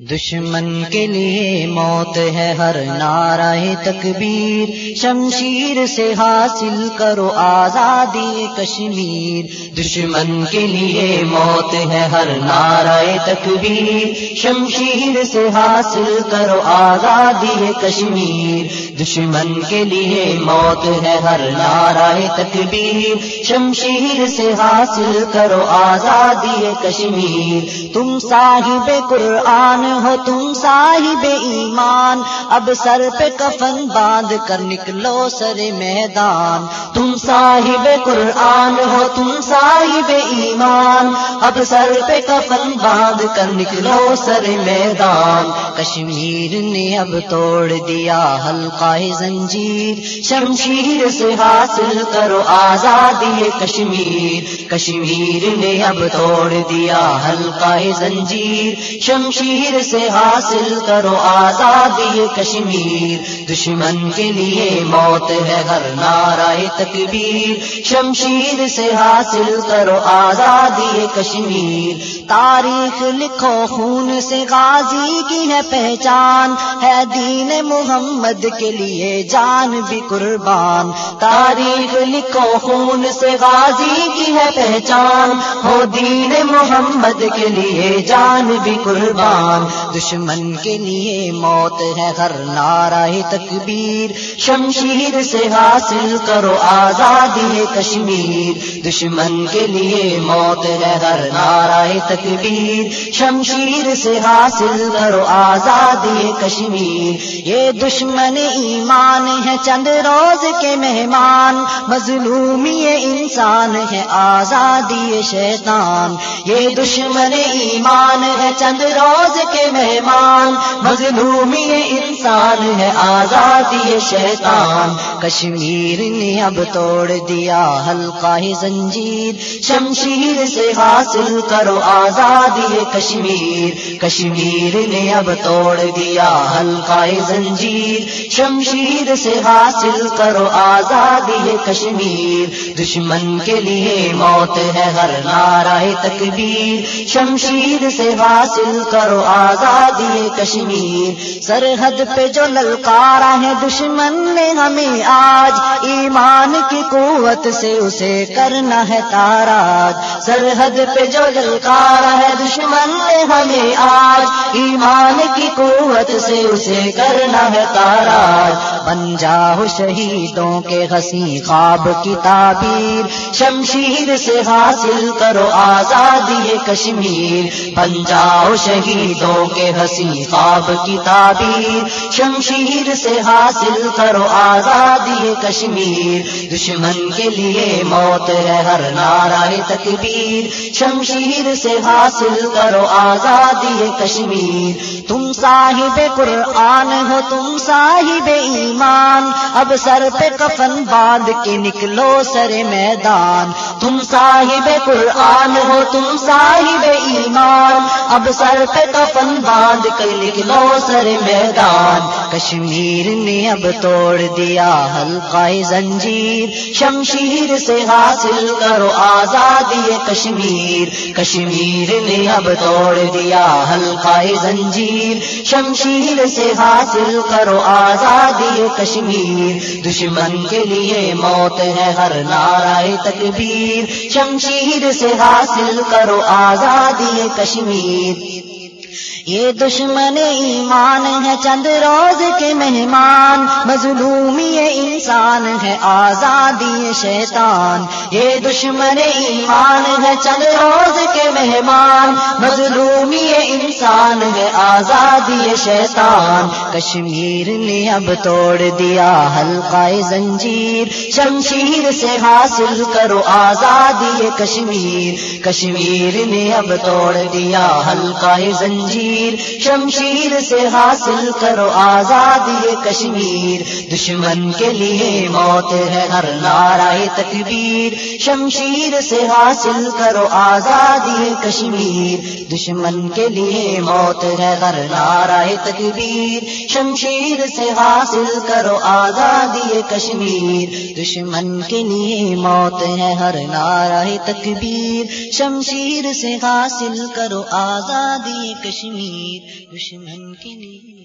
دشمن کے لیے موت ہے ہر نعرہ تکبیر۔ شمشیر سے حاصل کرو آزادی کشمیر۔ دشمن کے لیے موت ہے ہر نعرہ تکبیر۔ شمشیر سے حاصل کرو آزادی کشمیر۔ دشمن کے لیے موت ہے ہر نعرہ تکبیر۔ شمشیر سے حاصل کرو آزادی کشمیر۔ تم صاحب قرآن ہو تم صاحب ایمان۔ اب سر پہ کفن باندھ کر نکلو سر میدان۔ تم صاحب قرآن ہو، تم صاحب ایمان۔ اب سر پہ کفن باندھ کر نکلو سر میدان۔ کشمیر نے اب توڑ دیا ہلکا زنجیر۔ شمشیر سے حاصل کرو آزادی کشمیر۔ کشمیر نے اب توڑ دیا ہلکا زنجیر۔ شمشیر سے حاصل کرو آزادی کشمیر۔ دشمن کے لیے موت ہے ہر نعرہ تکبیر، شمشیر سے حاصل کرو آزادی کشمیر۔ تاریخ لکھو، خون سے غازی کی ہے پہچان۔ ہے دین محمد کے لیے جان بھی قربان۔ تاریخ لکھو، خون سے غازی کی ہے پہچان۔ ہو دین محمد کے لیے جان بھی قربان۔ دشمن کے لیے موت ہے ہر نعرہ تکبیر۔ شمشیر سے حاصل کرو آزادی کشمیر، دشمن کے لیے موت ہے ہر نعرہ تکبیر۔ شمشیر سے حاصل کرو آزادی کشمیر۔ یہ دشمن ایمان ہے، چند روز کے مہمان۔ مظلومی انسان ہے، آزادی شیطان۔ یہ دشمن ایمان ہے، چند روز کے مہمان۔ مظلومی انسان ہے، آزادی شیطان۔ کشمیر نے اب توڑ دیا ہلکا ہی زنجیر۔ شمشیر سے حاصل کرو آزادی کشمیر۔ کشمیر نے اب توڑ دیا ہلکا ہی زنجیر۔ شمشیر سے حاصل کرو آزادی کشمیر۔ دشمن کے لیے موت ہے ہر نعرہ تکبیر۔ شمشیر سے حاصل کرو آزادی کشمیر۔ سرحد پہ جو للکارا ہے دشمن نے ہمیں آج ایمان کی قوت سے اسے کرنا ہے تاراج۔ سرحد پہ جو للکارا ہے، دشمن نے ہمیں آج ایمان کی قوت سے اسے کرنا ہے تاراج۔ بن جاؤ شہیدوں کے ہنسی خواب کی تعبیر۔ شمشیر سے حاصل کرو آزادی کشمیر۔ بن جاؤ شہیدوں کے ہنسی خواب کی تعبیر۔ شمشیر سے حاصل کرو آزادی کشمیر، دشمن کے لیے موت ہے ہر نعرہ تکبیر۔ شمشیر سے حاصل کرو آزادی کشمیر۔ تم صاحب قرآن ہو، تم صاحب ایمان۔ اب سر پہ کفن باندھ کے نکلو سر میدان۔ تم صاحب قرآن ہو، تم صاحب ایمان۔ اب سر پہ کفن باندھ کے نکلو سر میدان۔ کشمیر نے اب توڑ دیا ہلکا زنجیر، شمشیر سے حاصل کرو آزادی کشمیر۔ کشمیر نے اب توڑ دیا ہلکا زنجیر، شمشیر سے حاصل کرو آزادی کشمیر۔ دشمن کے لیے موت ہے ہر نعرہ تکبیر، شمشیر سے حاصل کرو آزادی کشمیر۔ یہ دشمن ایمان ہے، چند روز کے مہمان۔ مظلومی انسان ہے، آزادی شیطان۔ یہ دشمن ایمان ہے، چند روز کے مہمان۔ مظلومی انسان ہے، آزادی شیطان۔ کشمیر نے اب توڑ دیا ہلکا زنجیر۔ شمشیر سے حاصل کرو آزادی کشمیر۔ کشمیر نے اب توڑ دیا ہلکا زنجیر۔ شمشیر سے حاصل کرو آزادی کشمیر۔ دشمن کے لیے موت ہے ہر نعرہ تکبیر۔ شمشیر سے حاصل کرو آزادی کشمیر۔ دشمن کے لیے موت ہے ہر نعرہ تکبیر۔ شمشیر سے حاصل کرو آزادی کشمیر۔ دشمن کے لیے موت ہے ہر نعرہ تکبیر۔ شمشیر سے حاصل کرو آزادی کشمیر۔ کشمیر دشمن کے لیے